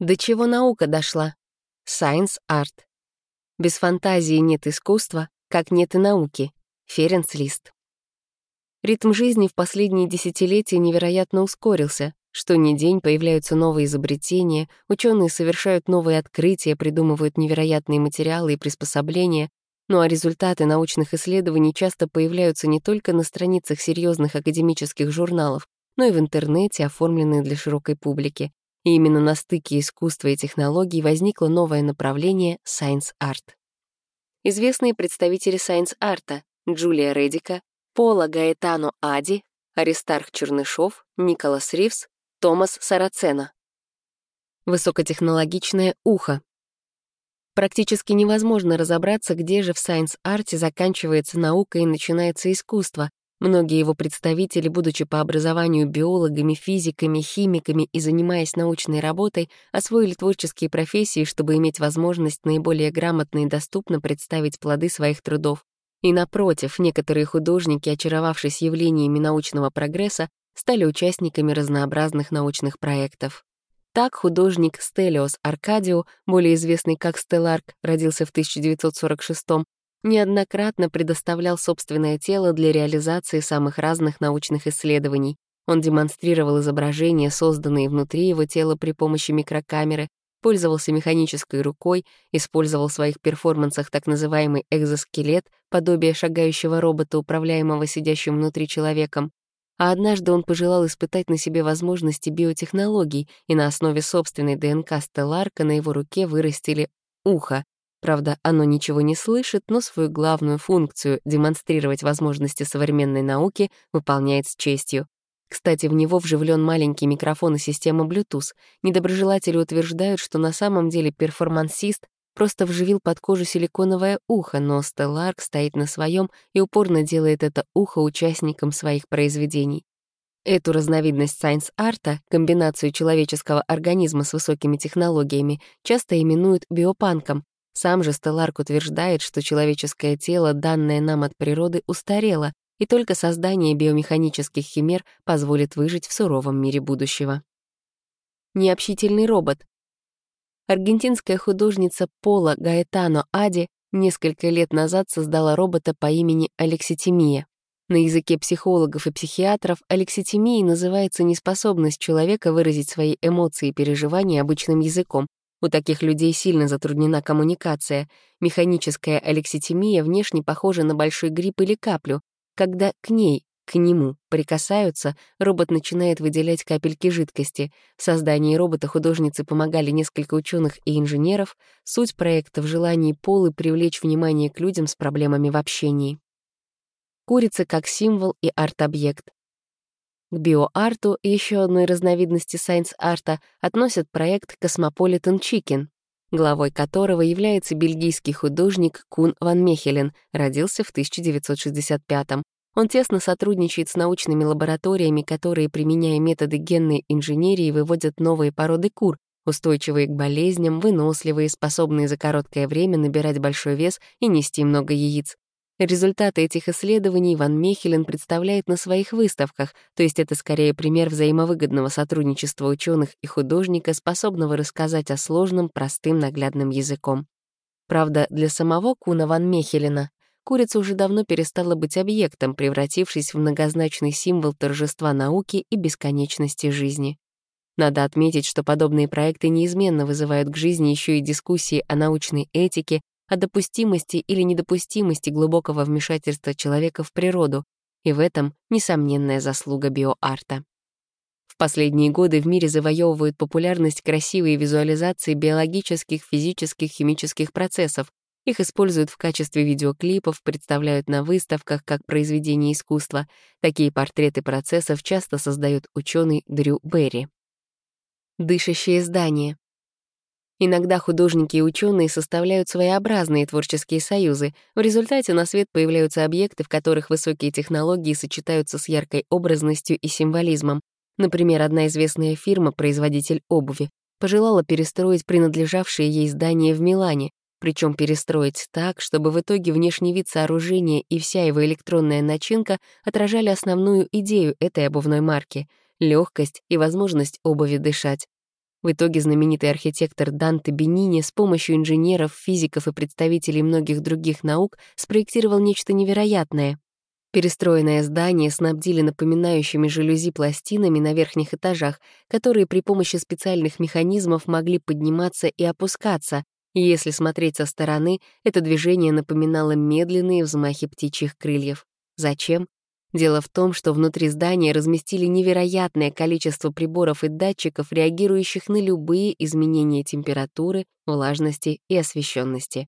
До чего наука дошла? Science Art. Без фантазии нет искусства, как нет и науки. Ференц Лист. Ритм жизни в последние десятилетия невероятно ускорился. Что ни день появляются новые изобретения, ученые совершают новые открытия, придумывают невероятные материалы и приспособления, ну а результаты научных исследований часто появляются не только на страницах серьезных академических журналов, но и в интернете, оформленные для широкой публики. И именно на стыке искусства и технологий возникло новое направление Science Art. Известные представители Science Art — Джулия Редика, Пола Гаэтано Ади, Аристарх Чернышов, Николас Ривз, Томас Сарацена. Высокотехнологичное ухо. Практически невозможно разобраться, где же в science art е заканчивается наука и начинается искусство, Многие его представители, будучи по образованию биологами, физиками, химиками и занимаясь научной работой, освоили творческие профессии, чтобы иметь возможность наиболее грамотно и доступно представить плоды своих трудов. И напротив, некоторые художники, очаровавшись явлениями научного прогресса, стали участниками разнообразных научных проектов. Так художник Стелиос Аркадио, более известный как Стелларк, родился в 1946 неоднократно предоставлял собственное тело для реализации самых разных научных исследований. Он демонстрировал изображения, созданные внутри его тела при помощи микрокамеры, пользовался механической рукой, использовал в своих перформансах так называемый экзоскелет, подобие шагающего робота, управляемого сидящим внутри человеком. А однажды он пожелал испытать на себе возможности биотехнологий, и на основе собственной ДНК Стелларка на его руке вырастили ухо, Правда, оно ничего не слышит, но свою главную функцию — демонстрировать возможности современной науки — выполняет с честью. Кстати, в него вживлен маленький микрофон и система Bluetooth. Недоброжелатели утверждают, что на самом деле перформансист просто вживил под кожу силиконовое ухо, но Стелларк стоит на своем и упорно делает это ухо участником своих произведений. Эту разновидность сайенс-арта, комбинацию человеческого организма с высокими технологиями, часто именуют биопанком, сам же Стелларк утверждает, что человеческое тело, данное нам от природы, устарело, и только создание биомеханических химер позволит выжить в суровом мире будущего. Необщительный робот. Аргентинская художница Пола Гаэтано Ади несколько лет назад создала робота по имени Алекситимия. На языке психологов и психиатров алекситимией называется неспособность человека выразить свои эмоции и переживания обычным языком, у таких людей сильно затруднена коммуникация. Механическая алекситимия внешне похожа на большой гриб или каплю. Когда к ней, к нему прикасаются, робот начинает выделять капельки жидкости. В создании робота художницы помогали несколько ученых и инженеров. Суть проекта в желании Полы привлечь внимание к людям с проблемами в общении. Курица как символ и арт-объект. К биоарту еще одной разновидности сайенс-арта относят проект Cosmopolitan Chicken, главой которого является бельгийский художник Кун ван Мехелен, родился в 1965 -м. Он тесно сотрудничает с научными лабораториями, которые, применяя методы генной инженерии, выводят новые породы кур, устойчивые к болезням, выносливые, способные за короткое время набирать большой вес и нести много яиц. Результаты этих исследований Ван Мехелен представляет на своих выставках, то есть это скорее пример взаимовыгодного сотрудничества ученых и художника, способного рассказать о сложном, простым, наглядным языком. Правда, для самого Куна Ван Мехелена курица уже давно перестала быть объектом, превратившись в многозначный символ торжества науки и бесконечности жизни. Надо отметить, что подобные проекты неизменно вызывают к жизни еще и дискуссии о научной этике, о допустимости или недопустимости глубокого вмешательства человека в природу, и в этом несомненная заслуга биоарта. В последние годы в мире завоевывают популярность красивые визуализации биологических, физических, химических процессов. Их используют в качестве видеоклипов, представляют на выставках как произведения искусства. Такие портреты процессов часто создает ученый Дрю Берри. Дышащее здание. Иногда художники и ученые составляют своеобразные творческие союзы. В результате на свет появляются объекты, в которых высокие технологии сочетаются с яркой образностью и символизмом. Например, одна известная фирма, производитель обуви, пожелала перестроить принадлежавшее ей здание в Милане, причем перестроить так, чтобы в итоге внешний вид сооружения и вся его электронная начинка отражали основную идею этой обувной марки — легкость и возможность обуви дышать. В итоге знаменитый архитектор Данте Бенини с помощью инженеров, физиков и представителей многих других наук спроектировал нечто невероятное. Перестроенное здание снабдили напоминающими жалюзи пластинами на верхних этажах, которые при помощи специальных механизмов могли подниматься и опускаться, и если смотреть со стороны, это движение напоминало медленные взмахи птичьих крыльев. Зачем? Дело в том, что внутри здания разместили невероятное количество приборов и датчиков, реагирующих на любые изменения температуры, влажности и освещенности.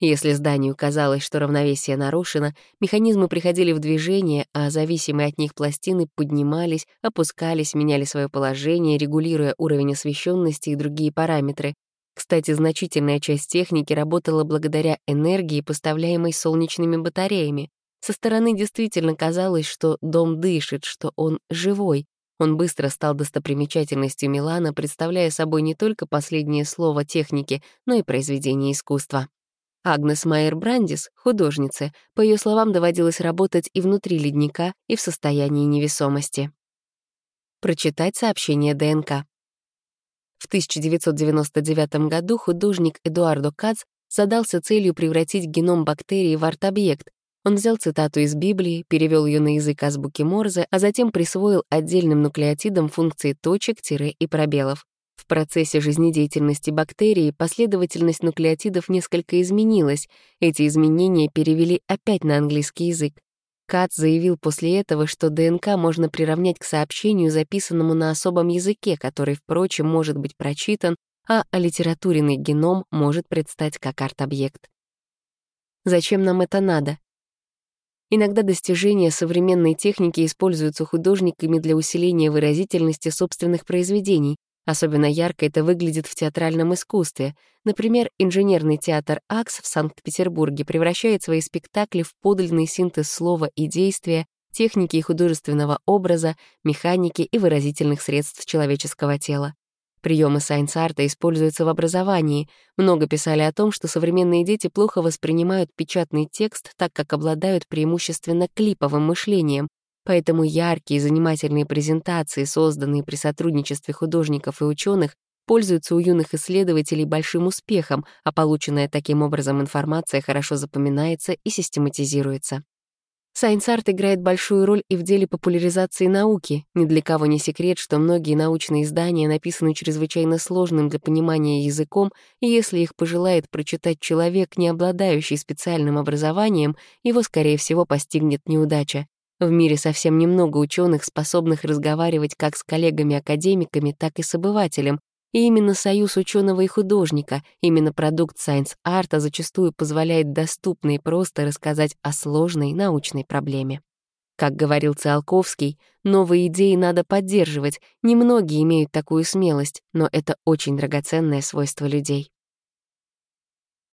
Если зданию казалось, что равновесие нарушено, механизмы приходили в движение, а зависимые от них пластины поднимались, опускались, меняли свое положение, регулируя уровень освещенности и другие параметры. Кстати, значительная часть техники работала благодаря энергии, поставляемой солнечными батареями. Со стороны действительно казалось, что дом дышит, что он живой. Он быстро стал достопримечательностью Милана, представляя собой не только последнее слово техники, но и произведение искусства. Агнес Майер Брандис, художница, по ее словам, доводилось работать и внутри ледника, и в состоянии невесомости. Прочитать сообщение ДНК. В 1999 году художник Эдуардо Кац задался целью превратить геном бактерии в арт-объект, он взял цитату из Библии, перевел ее на язык азбуки Морзе, а затем присвоил отдельным нуклеотидам функции точек, тире и пробелов. В процессе жизнедеятельности бактерии последовательность нуклеотидов несколько изменилась. Эти изменения перевели опять на английский язык. Кац заявил после этого, что ДНК можно приравнять к сообщению, записанному на особом языке, который, впрочем, может быть прочитан, а аллитературенный геном может предстать как арт-объект. Зачем нам это надо? Иногда достижения современной техники используются художниками для усиления выразительности собственных произведений. Особенно ярко это выглядит в театральном искусстве. Например, инженерный театр АКС в Санкт-Петербурге превращает свои спектакли в подлинный синтез слова и действия, техники и художественного образа, механики и выразительных средств человеческого тела. Приемы сайенс-арта используются в образовании. Много писали о том, что современные дети плохо воспринимают печатный текст, так как обладают преимущественно клиповым мышлением. Поэтому яркие занимательные презентации, созданные при сотрудничестве художников и ученых, пользуются у юных исследователей большим успехом, а полученная таким образом информация хорошо запоминается и систематизируется. Science art играет большую роль и в деле популяризации науки. Ни для кого не секрет, что многие научные издания написаны чрезвычайно сложным для понимания языком, и если их пожелает прочитать человек, не обладающий специальным образованием, его, скорее всего, постигнет неудача. В мире совсем немного ученых, способных разговаривать как с коллегами-академиками, так и с обывателем, и именно союз ученого и художника, именно продукт science art а зачастую позволяет доступно и просто рассказать о сложной научной проблеме. Как говорил Циолковский, новые идеи надо поддерживать, немногие имеют такую смелость, но это очень драгоценное свойство людей.